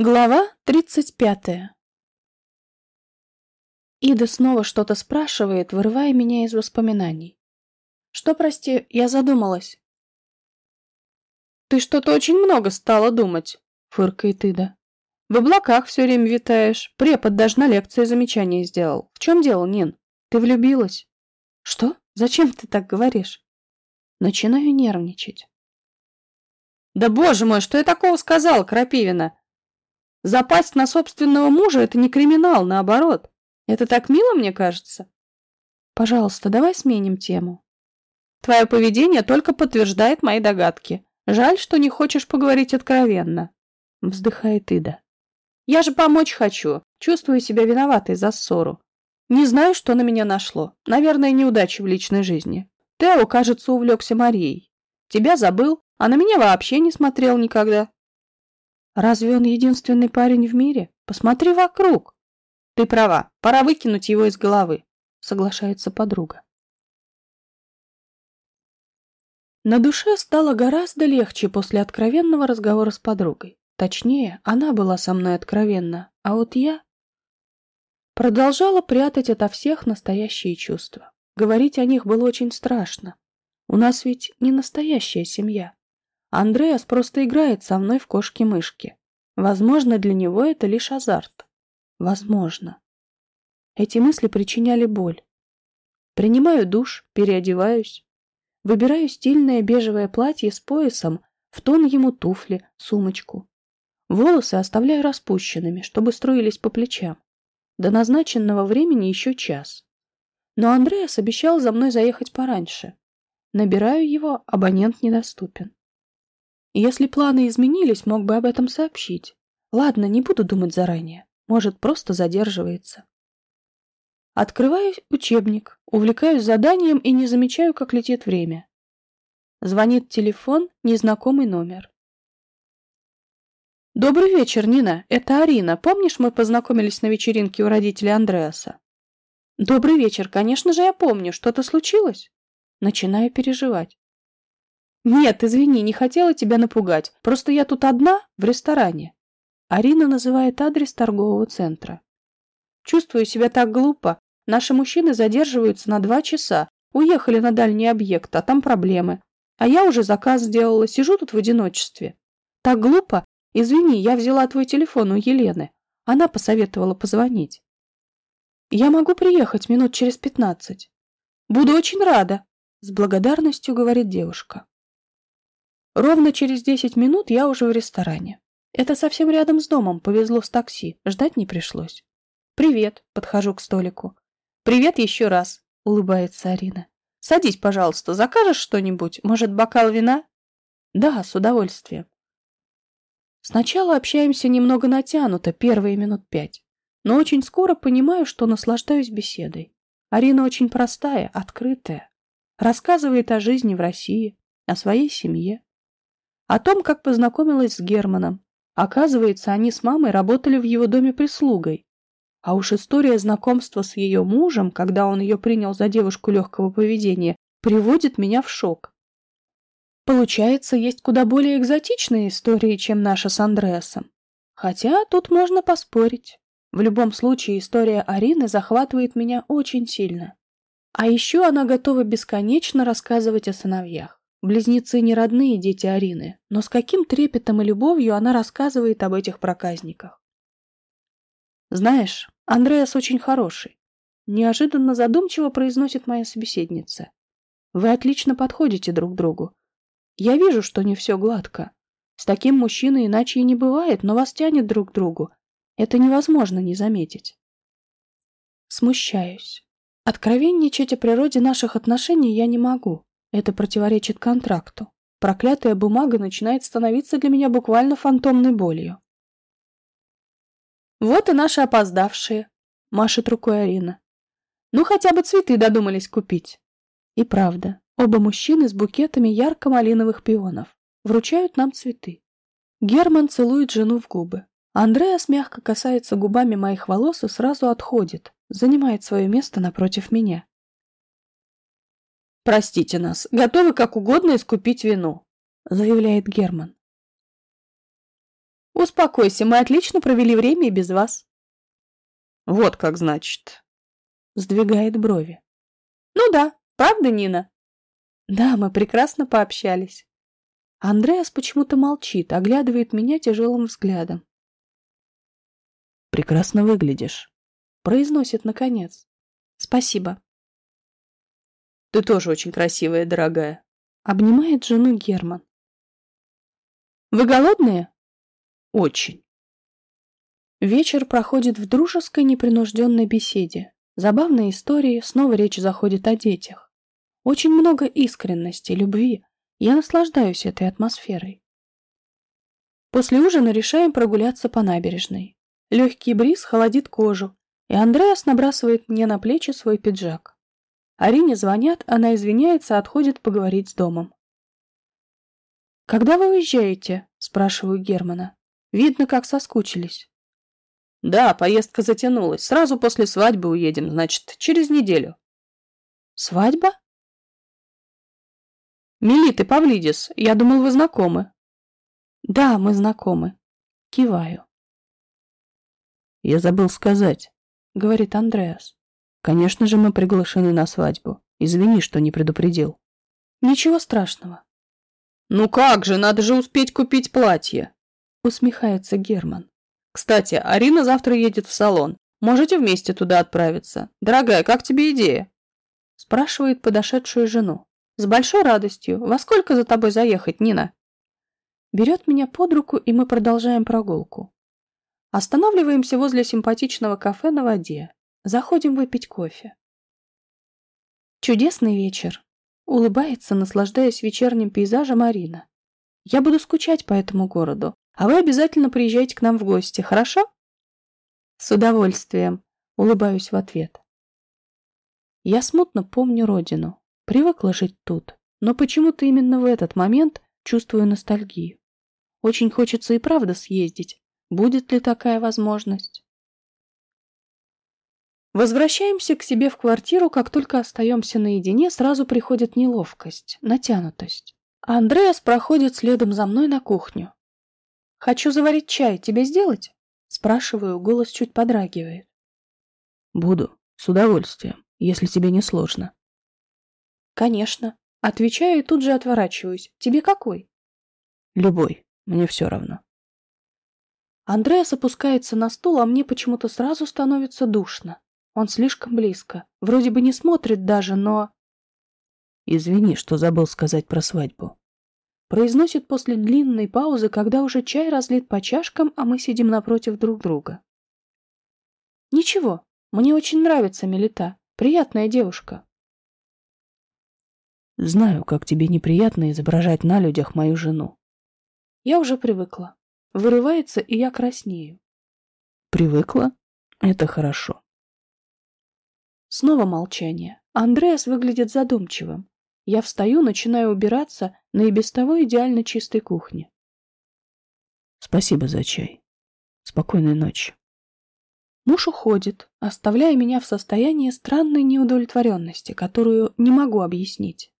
Глава тридцать пятая Ида снова что-то спрашивает, вырывая меня из воспоминаний. Что, прости, я задумалась. Ты что-то очень много стала думать, фыркает Ида. В облаках все время витаешь. Препод даже на лекции замечания сделал. В чем дело, Нин? Ты влюбилась? Что? Зачем ты так говоришь? Начинаю нервничать. Да боже мой, что я такого сказал, Крапивина? Запасть на собственного мужа – это не криминал, наоборот. Это так мило, мне кажется. Пожалуйста, давай сменим тему. Твое поведение только подтверждает мои догадки. Жаль, что не хочешь поговорить откровенно. Вздыхает Ида. Я же помочь хочу. Чувствую себя виноватой за ссору. Не знаю, что на меня нашло. Наверное, неудачи в личной жизни. Тео, кажется, увлекся Марией. Тебя забыл, а на меня вообще не смотрел никогда. Разве он единственный парень в мире? Посмотри вокруг. Ты права, пора выкинуть его из головы, соглашается подруга. На душе стало гораздо легче после откровенного разговора с подругой. Точнее, она была со мной откровенна, а вот я продолжала прятать ото всех настоящие чувства. Говорить о них было очень страшно. У нас ведь не настоящая семья. Андреас просто играет со мной в кошки-мышки. Возможно, для него это лишь азарт. Возможно. Эти мысли причиняли боль. Принимаю душ, переодеваюсь. Выбираю стильное бежевое платье с поясом, в тон ему туфли, сумочку. Волосы оставляю распущенными, чтобы струились по плечам. До назначенного времени еще час. Но Андреас обещал за мной заехать пораньше. Набираю его, абонент недоступен. Если планы изменились, мог бы об этом сообщить. Ладно, не буду думать заранее. Может, просто задерживается. Открываю учебник, увлекаюсь заданием и не замечаю, как летит время. Звонит телефон, незнакомый номер. «Добрый вечер, Нина. Это Арина. Помнишь, мы познакомились на вечеринке у родителей Андреаса?» «Добрый вечер. Конечно же, я помню. Что-то случилось?» Начинаю переживать. «Нет, извини, не хотела тебя напугать. Просто я тут одна, в ресторане». Арина называет адрес торгового центра. Чувствую себя так глупо. Наши мужчины задерживаются на два часа. Уехали на дальний объект, а там проблемы. А я уже заказ сделала, сижу тут в одиночестве. Так глупо. Извини, я взяла твой телефон у Елены. Она посоветовала позвонить. Я могу приехать минут через пятнадцать. Буду очень рада, с благодарностью говорит девушка. Ровно через десять минут я уже в ресторане. Это совсем рядом с домом, повезло с такси, ждать не пришлось. «Привет», — подхожу к столику. «Привет еще раз», — улыбается Арина. «Садись, пожалуйста, закажешь что-нибудь? Может, бокал вина?» «Да, с удовольствием». Сначала общаемся немного натянуто, первые минут пять. Но очень скоро понимаю, что наслаждаюсь беседой. Арина очень простая, открытая. Рассказывает о жизни в России, о своей семье. О том, как познакомилась с Германом. Оказывается, они с мамой работали в его доме прислугой. А уж история знакомства с ее мужем, когда он ее принял за девушку легкого поведения, приводит меня в шок. Получается, есть куда более экзотичные истории, чем наша с Андреасом. Хотя тут можно поспорить. В любом случае, история Арины захватывает меня очень сильно. А еще она готова бесконечно рассказывать о сыновьях. Близнецы не родные дети Арины, но с каким трепетом и любовью она рассказывает об этих проказниках. Знаешь, Андреас очень хороший. Неожиданно задумчиво произносит моя собеседница. Вы отлично подходите друг другу. Я вижу, что не все гладко. С таким мужчиной иначе и не бывает, но вас тянет друг к другу. Это невозможно не заметить. Смущаюсь. Откровенничать о природе наших отношений я не могу. Это противоречит контракту. Проклятая бумага начинает становиться для меня буквально фантомной болью. Вот и наши опоздавшие, машет рукой Арина. Ну, хотя бы цветы додумались купить. И правда, оба мужчины с букетами ярко-малиновых пионов вручают нам цветы. Герман целует жену в губы. Андреас мягко касается губами моих волос и сразу отходит, занимает свое место напротив меня. «Простите нас, готовы как угодно искупить вину», — заявляет Герман. Успокойся, мы отлично провели время и без вас. Вот как значит. Сдвигает брови. Ну да, правда, Нина? Да, мы прекрасно пообщались. Андреас почему-то молчит, оглядывает меня тяжелым взглядом. «Прекрасно выглядишь», — произносит наконец. «Спасибо». «Ты тоже очень красивая, дорогая», — обнимает жену Герман. «Вы голодные?» «Очень». Вечер проходит в дружеской непринужденной беседе. Забавные истории, снова речь заходит о детях. Очень много искренности, любви, я наслаждаюсь этой атмосферой. После ужина решаем прогуляться по набережной. Легкий бриз холодит кожу, и Андреас набрасывает мне на плечи свой пиджак. Арине звонят, она извиняется, отходит поговорить с домом. «Когда вы уезжаете?» – спрашиваю Германа. Видно, как соскучились. «Да, поездка затянулась. Сразу после свадьбы уедем, значит, через неделю». «Свадьба?» Милит и Павлидис, я думал, вы знакомы. Да, мы знакомы. Киваю. Я забыл сказать, говорит Андреас. Конечно же, мы приглашены на свадьбу. Извини, что не предупредил. Ничего страшного. Ну как же, надо же успеть купить платье. Усмехается Герман. Кстати, Арина завтра едет в салон. Можете вместе туда отправиться. Дорогая, как тебе идея? Спрашивает подошедшую жену. С большой радостью. Во сколько за тобой заехать, Нина? Берет меня под руку, и мы продолжаем прогулку. Останавливаемся возле симпатичного кафе на воде. Заходим выпить кофе. Чудесный вечер. Улыбается, наслаждаясь вечерним пейзажем Арина. Я буду скучать по этому городу, а вы обязательно приезжайте к нам в гости, хорошо? С удовольствием. Улыбаюсь в ответ. Я смутно помню родину. Привыкла жить тут, но почему-то именно в этот момент чувствую ностальгию. Очень хочется и правда съездить. Будет ли такая возможность? Возвращаемся к себе в квартиру, как только остаемся наедине, сразу приходит неловкость, натянутость. Андреас проходит следом за мной на кухню. «Хочу заварить чай. Тебе сделать?» Спрашиваю, голос чуть подрагивает. «Буду. С удовольствием, если тебе не сложно». «Конечно». Отвечаю и тут же отворачиваюсь. «Тебе какой?» «Любой. Мне все равно». Андреас опускается на стул, а мне почему-то сразу становится душно. Он слишком близко. Вроде бы не смотрит даже, но... «Извини, что забыл сказать про свадьбу». Произносит после длинной паузы, когда уже чай разлит по чашкам, а мы сидим напротив друг друга. «Ничего, мне очень нравится Мелита. Приятная девушка. Знаю, как тебе неприятно изображать на людях мою жену. Я уже привыкла. Вырывается, и я краснею. Привыкла? Это хорошо. Снова молчание. Андреас выглядит задумчивым. Я встаю, начинаю убираться на и без того идеально чистой кухне. Спасибо за чай. Спокойной ночи. Муж уходит, оставляя меня в состоянии странной неудовлетворенности, которую не могу объяснить.